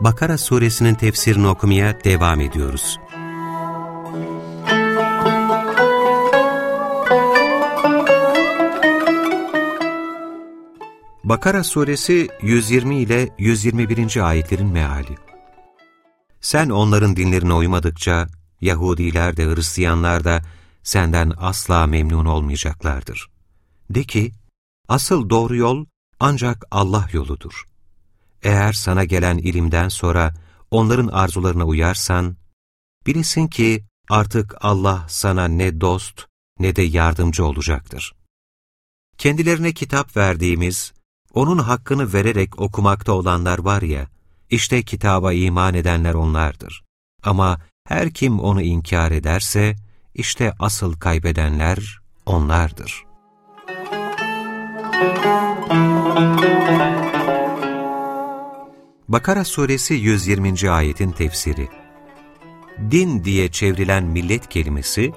Bakara suresinin tefsirini okumaya devam ediyoruz. Bakara suresi 120 ile 121. ayetlerin meali. Sen onların dinlerine uymadıkça Yahudiler de Hristiyanlar da senden asla memnun olmayacaklardır. De ki, asıl doğru yol ancak Allah yoludur. Eğer sana gelen ilimden sonra onların arzularına uyarsan, bilesin ki artık Allah sana ne dost ne de yardımcı olacaktır. Kendilerine kitap verdiğimiz, onun hakkını vererek okumakta olanlar var ya, işte kitaba iman edenler onlardır. Ama her kim onu inkar ederse, işte asıl kaybedenler onlardır. Bakara suresi 120. ayetin tefsiri Din diye çevrilen millet kelimesi,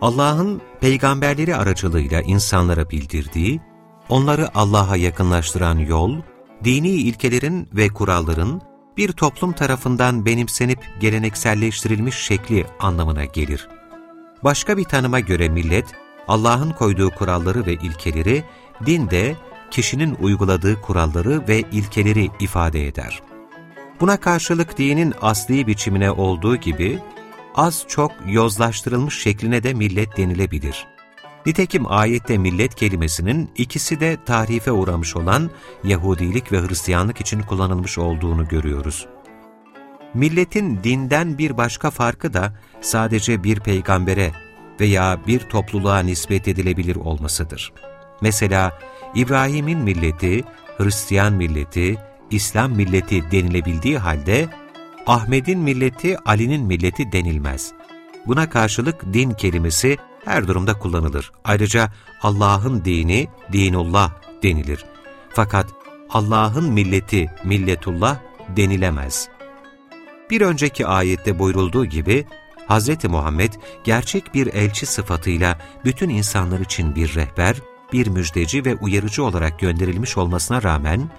Allah'ın peygamberleri aracılığıyla insanlara bildirdiği, onları Allah'a yakınlaştıran yol, dini ilkelerin ve kuralların bir toplum tarafından benimsenip gelenekselleştirilmiş şekli anlamına gelir. Başka bir tanıma göre millet, Allah'ın koyduğu kuralları ve ilkeleri, din de kişinin uyguladığı kuralları ve ilkeleri ifade eder. Buna karşılık dinin asli biçimine olduğu gibi, az çok yozlaştırılmış şekline de millet denilebilir. Nitekim ayette millet kelimesinin ikisi de tarife uğramış olan Yahudilik ve Hristiyanlık için kullanılmış olduğunu görüyoruz. Milletin dinden bir başka farkı da sadece bir peygambere veya bir topluluğa nispet edilebilir olmasıdır. Mesela İbrahim'in milleti, Hristiyan milleti, İslam milleti denilebildiği halde, Ahmet'in milleti, Ali'nin milleti denilmez. Buna karşılık din kelimesi her durumda kullanılır. Ayrıca Allah'ın dini, dinullah denilir. Fakat Allah'ın milleti, milletullah denilemez. Bir önceki ayette buyurulduğu gibi, Hz. Muhammed gerçek bir elçi sıfatıyla bütün insanlar için bir rehber, bir müjdeci ve uyarıcı olarak gönderilmiş olmasına rağmen,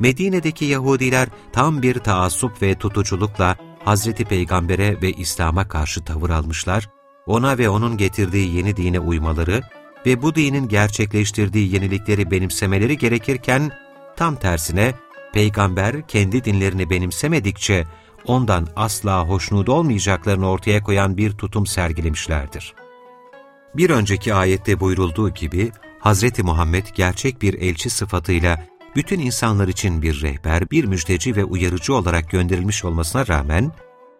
Medine'deki Yahudiler tam bir taassup ve tutuculukla Hazreti Peygamber'e ve İslam'a karşı tavır almışlar, ona ve onun getirdiği yeni dine uymaları ve bu dinin gerçekleştirdiği yenilikleri benimsemeleri gerekirken, tam tersine Peygamber kendi dinlerini benimsemedikçe ondan asla hoşnut olmayacaklarını ortaya koyan bir tutum sergilemişlerdir. Bir önceki ayette buyurulduğu gibi, Hz. Muhammed gerçek bir elçi sıfatıyla bütün insanlar için bir rehber, bir müjdeci ve uyarıcı olarak gönderilmiş olmasına rağmen,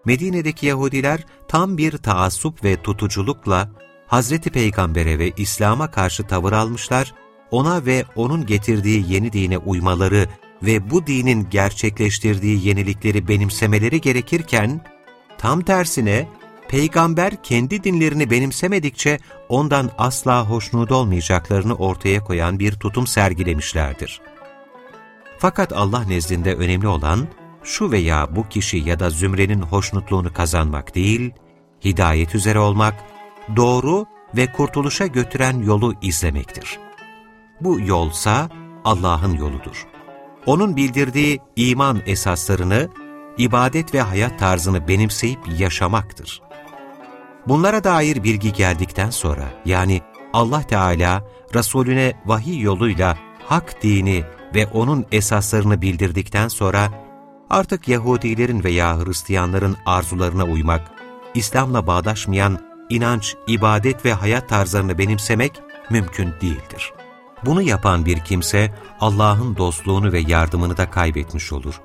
Medine'deki Yahudiler tam bir taassup ve tutuculukla Hz. Peygamber'e ve İslam'a karşı tavır almışlar, ona ve onun getirdiği yeni dine uymaları ve bu dinin gerçekleştirdiği yenilikleri benimsemeleri gerekirken, tam tersine peygamber kendi dinlerini benimsemedikçe ondan asla hoşnut olmayacaklarını ortaya koyan bir tutum sergilemişlerdir. Fakat Allah nezdinde önemli olan, şu veya bu kişi ya da zümrenin hoşnutluğunu kazanmak değil, hidayet üzere olmak, doğru ve kurtuluşa götüren yolu izlemektir. Bu yolsa Allah'ın yoludur. Onun bildirdiği iman esaslarını, ibadet ve hayat tarzını benimseyip yaşamaktır. Bunlara dair bilgi geldikten sonra, yani Allah Teala Resulüne vahiy yoluyla hak dini ve onun esaslarını bildirdikten sonra, artık Yahudilerin veya Hristiyanların arzularına uymak, İslam'la bağdaşmayan inanç, ibadet ve hayat tarzlarını benimsemek mümkün değildir. Bunu yapan bir kimse Allah'ın dostluğunu ve yardımını da kaybetmiş olur.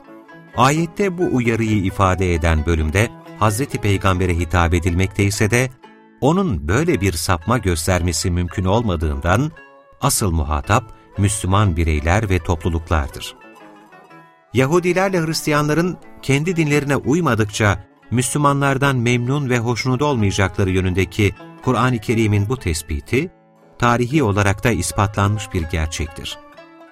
Ayette bu uyarıyı ifade eden bölümde Hz. Peygamber'e hitap edilmekte ise de onun böyle bir sapma göstermesi mümkün olmadığından asıl muhatap Müslüman bireyler ve topluluklardır. Yahudilerle Hristiyanların kendi dinlerine uymadıkça Müslümanlardan memnun ve hoşnut olmayacakları yönündeki Kur'an-ı Kerim'in bu tespiti, tarihi olarak da ispatlanmış bir gerçektir.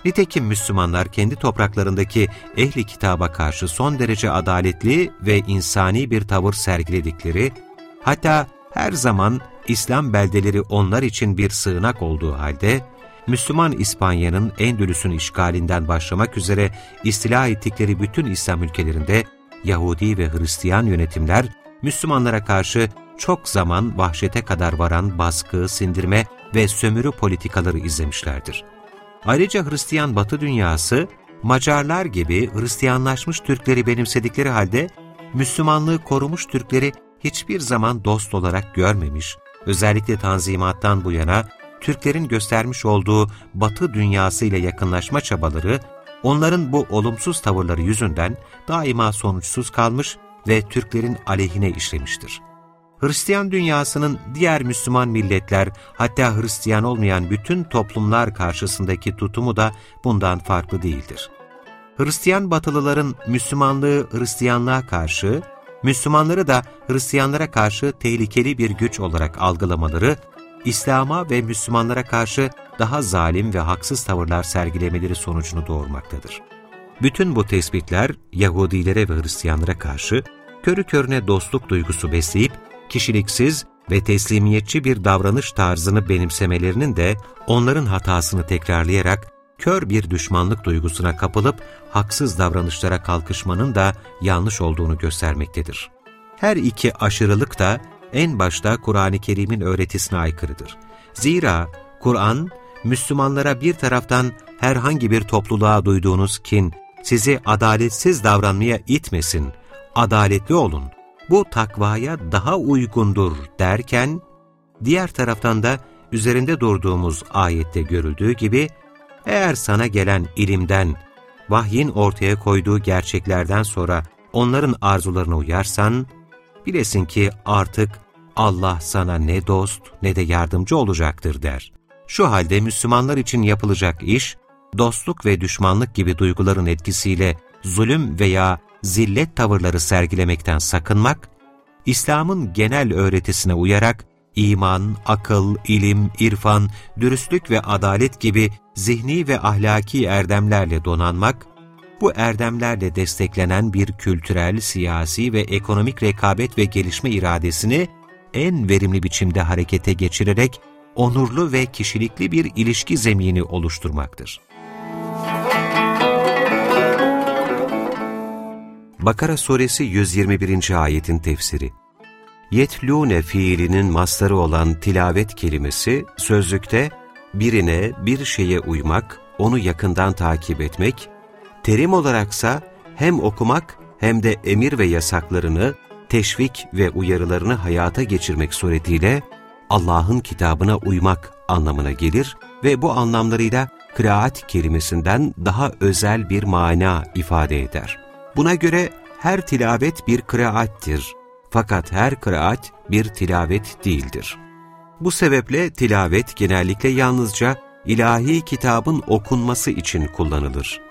Nitekim Müslümanlar kendi topraklarındaki ehli kitaba karşı son derece adaletli ve insani bir tavır sergiledikleri, hatta her zaman İslam beldeleri onlar için bir sığınak olduğu halde, Müslüman İspanya'nın Endülüs'ün işgalinden başlamak üzere istila ettikleri bütün İslam ülkelerinde Yahudi ve Hristiyan yönetimler Müslümanlara karşı çok zaman vahşete kadar varan baskı, sindirme ve sömürü politikaları izlemişlerdir. Ayrıca Hristiyan Batı dünyası, Macarlar gibi Hristiyanlaşmış Türkleri benimsedikleri halde Müslümanlığı korumuş Türkleri hiçbir zaman dost olarak görmemiş, özellikle Tanzimat'tan bu yana Türklerin göstermiş olduğu Batı dünyası ile yakınlaşma çabaları, onların bu olumsuz tavırları yüzünden daima sonuçsuz kalmış ve Türklerin aleyhine işlemiştir. Hristiyan dünyasının diğer Müslüman milletler, hatta Hristiyan olmayan bütün toplumlar karşısındaki tutumu da bundan farklı değildir. Hristiyan batılıların Müslümanlığı Hristiyanlığa karşı, Müslümanları da Hristiyanlara karşı tehlikeli bir güç olarak algılamaları, İslam'a ve Müslümanlara karşı daha zalim ve haksız tavırlar sergilemeleri sonucunu doğurmaktadır. Bütün bu tespitler Yahudilere ve Hristiyanlara karşı körü körüne dostluk duygusu besleyip kişiliksiz ve teslimiyetçi bir davranış tarzını benimsemelerinin de onların hatasını tekrarlayarak kör bir düşmanlık duygusuna kapılıp haksız davranışlara kalkışmanın da yanlış olduğunu göstermektedir. Her iki aşırılık da en başta Kur'an-ı Kerim'in öğretisine aykırıdır. Zira Kur'an, Müslümanlara bir taraftan herhangi bir topluluğa duyduğunuz kin, sizi adaletsiz davranmaya itmesin, adaletli olun, bu takvaya daha uygundur derken, diğer taraftan da üzerinde durduğumuz ayette görüldüğü gibi, eğer sana gelen ilimden, vahyin ortaya koyduğu gerçeklerden sonra onların arzularına uyarsan, bilesin ki artık Allah sana ne dost ne de yardımcı olacaktır der. Şu halde Müslümanlar için yapılacak iş, dostluk ve düşmanlık gibi duyguların etkisiyle zulüm veya zillet tavırları sergilemekten sakınmak, İslam'ın genel öğretisine uyarak iman, akıl, ilim, irfan, dürüstlük ve adalet gibi zihni ve ahlaki erdemlerle donanmak, bu erdemlerle desteklenen bir kültürel, siyasi ve ekonomik rekabet ve gelişme iradesini en verimli biçimde harekete geçirerek onurlu ve kişilikli bir ilişki zemini oluşturmaktır. Bakara Suresi 121. ayetin tefsiri Yetlûne fiilinin masları olan tilavet kelimesi, sözlükte birine, bir şeye uymak, onu yakından takip etmek, terim olaraksa hem okumak hem de emir ve yasaklarını, teşvik ve uyarılarını hayata geçirmek suretiyle Allah'ın kitabına uymak anlamına gelir ve bu anlamlarıyla kıraat kelimesinden daha özel bir mana ifade eder. Buna göre her tilavet bir kıraattir. Fakat her kıraat bir tilavet değildir. Bu sebeple tilavet genellikle yalnızca ilahi kitabın okunması için kullanılır.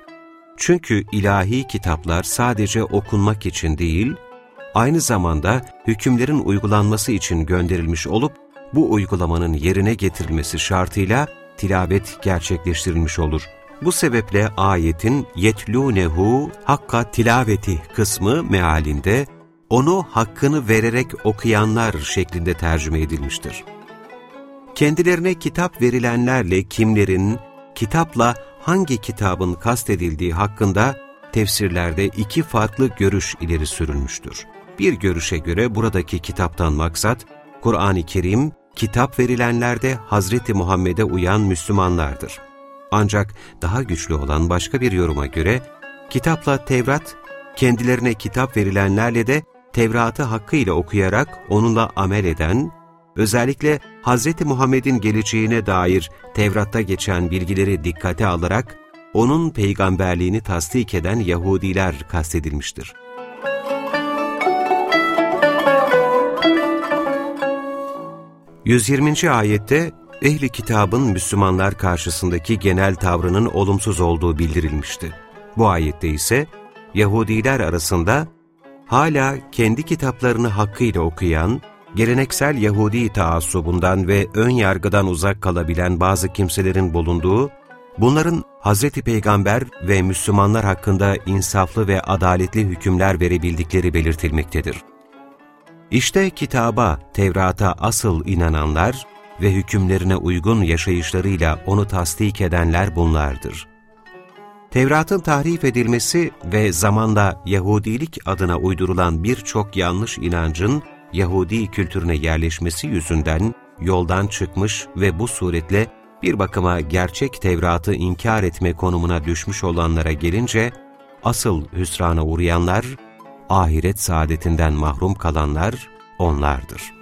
Çünkü ilahi kitaplar sadece okunmak için değil, aynı zamanda hükümlerin uygulanması için gönderilmiş olup, bu uygulamanın yerine getirilmesi şartıyla tilavet gerçekleştirilmiş olur. Bu sebeple ayetin yetlûnehu hakka tilaveti kısmı mealinde onu hakkını vererek okuyanlar şeklinde tercüme edilmiştir. Kendilerine kitap verilenlerle kimlerin, kitapla hangi kitabın kastedildiği hakkında tefsirlerde iki farklı görüş ileri sürülmüştür. Bir görüşe göre buradaki kitaptan maksat, Kur'an-ı Kerim, kitap verilenlerde Hazreti Muhammed'e uyan Müslümanlardır. Ancak daha güçlü olan başka bir yoruma göre, kitapla Tevrat, kendilerine kitap verilenlerle de Tevrat'ı hakkıyla okuyarak onunla amel eden, özellikle Hz. Muhammed'in geleceğine dair Tevrat'ta geçen bilgileri dikkate alarak, onun peygamberliğini tasdik eden Yahudiler kastedilmiştir. 120. ayette ehli kitabın Müslümanlar karşısındaki genel tavrının olumsuz olduğu bildirilmişti. Bu ayette ise Yahudiler arasında hala kendi kitaplarını hakkıyla okuyan, geleneksel Yahudi taassubundan ve ön yargıdan uzak kalabilen bazı kimselerin bulunduğu, bunların Hz. Peygamber ve Müslümanlar hakkında insaflı ve adaletli hükümler verebildikleri belirtilmektedir. İşte kitaba, Tevrat'a asıl inananlar ve hükümlerine uygun yaşayışlarıyla onu tasdik edenler bunlardır. Tevrat'ın tahrif edilmesi ve zamanla Yahudilik adına uydurulan birçok yanlış inancın Yahudi kültürüne yerleşmesi yüzünden yoldan çıkmış ve bu suretle bir bakıma gerçek Tevrat'ı inkar etme konumuna düşmüş olanlara gelince, asıl hüsrana uğrayanlar, ahiret saadetinden mahrum kalanlar onlardır.